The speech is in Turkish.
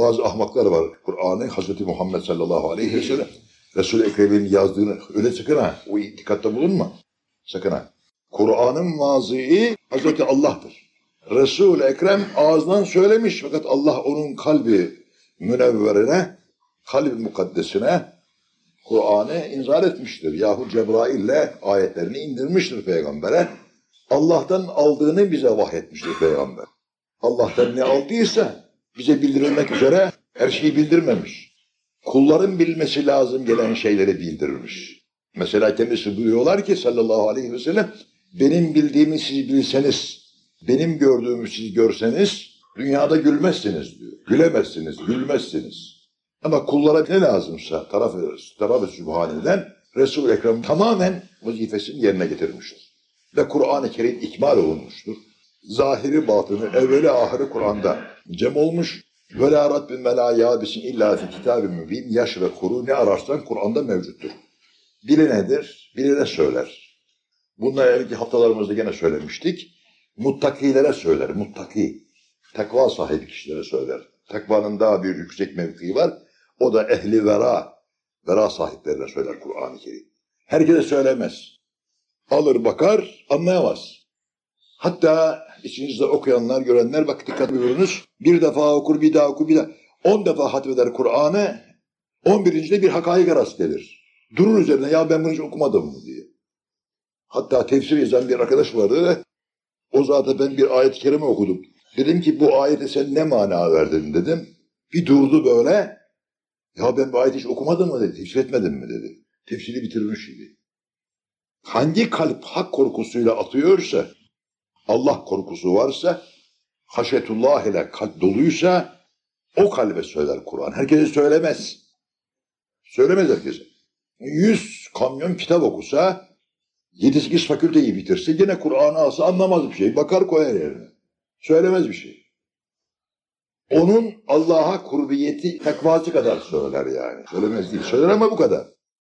Bazı ahmaklar var. Kur'an'ı Hazreti Muhammed sallallahu aleyhi ve sellem Resul-i Ekrem'in yazdığını öyle sakın ha. O itikatta bulunma. Sakın ha. Kur'an'ın vazi'i Hazreti Allah'tır. Resul-i Ekrem ağzından söylemiş fakat Allah onun kalbi münevverine, kalbi mukaddesine Kur'an'ı inzal etmiştir. Yahu Cebrail'le ayetlerini indirmiştir peygambere. Allah'tan aldığını bize vahyetmiştir peygamber. Allah'tan ne aldıysa bize bildirilmek üzere her şeyi bildirmemiş. Kulların bilmesi lazım gelen şeyleri bildirilmiş. Mesela kendisi buyuruyorlar ki sallallahu aleyhi ve sellem benim bildiğimi siz bilseniz, benim gördüğümü siz görseniz dünyada gülmezsiniz diyor. Gülemezsiniz, gülmezsiniz. Ama kullara ne lazımsa taraf-ı taraf Sübhane'den Resul-i Ekrem tamamen vazifesini yerine getirmiştir. Ve Kur'an-ı Kerim ikmal olunmuştur. Zahiri batını, evveli ahiri Kur'an'da cem olmuş. Ve la rabbin ve la yabisin illa fi. Yaş ve kuru ne ararsan Kur'an'da mevcuttur. Biri nedir? Biri de söyler. Bunlar evvelki haftalarımızda gene söylemiştik. Muttakilere söyler, muttaki. Takva sahibi kişilere söyler. Takvanın daha bir yüksek mevkii var. O da ehli vera, vera sahiplerine söyler Kur'an-ı Kerim. Herkese söylemez. Alır bakar, anlayamaz. Hatta içinizde okuyanlar, görenler bak dikkat buyurunuz. Bir defa okur, bir daha okur, bir daha. On defa hatmeder Kur'an'ı. On birincide bir hakaik rast gelir. Durur üzerine ya ben bunu hiç okumadım mı diye. Hatta tefsir yazan bir arkadaş vardı. O zaten ben bir ayet-i kerime okudum. Dedim ki bu ayete sen ne mana verdin dedim. Bir durdu böyle. Ya ben bu ayeti hiç okumadım mı dedi. Tefsir etmedim mi dedi. Tefsiri bitirmiş gibi. Hangi kalp hak korkusuyla atıyorsa, Allah korkusu varsa, haşetullah ile kalp doluysa, o kalbe söyler Kur'an. Herkese söylemez. Söylemez herkese. Yüz kamyon kitap okusa, yedi sekiz fakülteyi bitirse, yine Kur'an'ı alsa anlamaz bir şey. Bakar koyar yerine. Söylemez bir şey. Onun Allah'a kurbiyeti tekvası kadar söyler yani. Söylemez değil. Söyler ama bu kadar.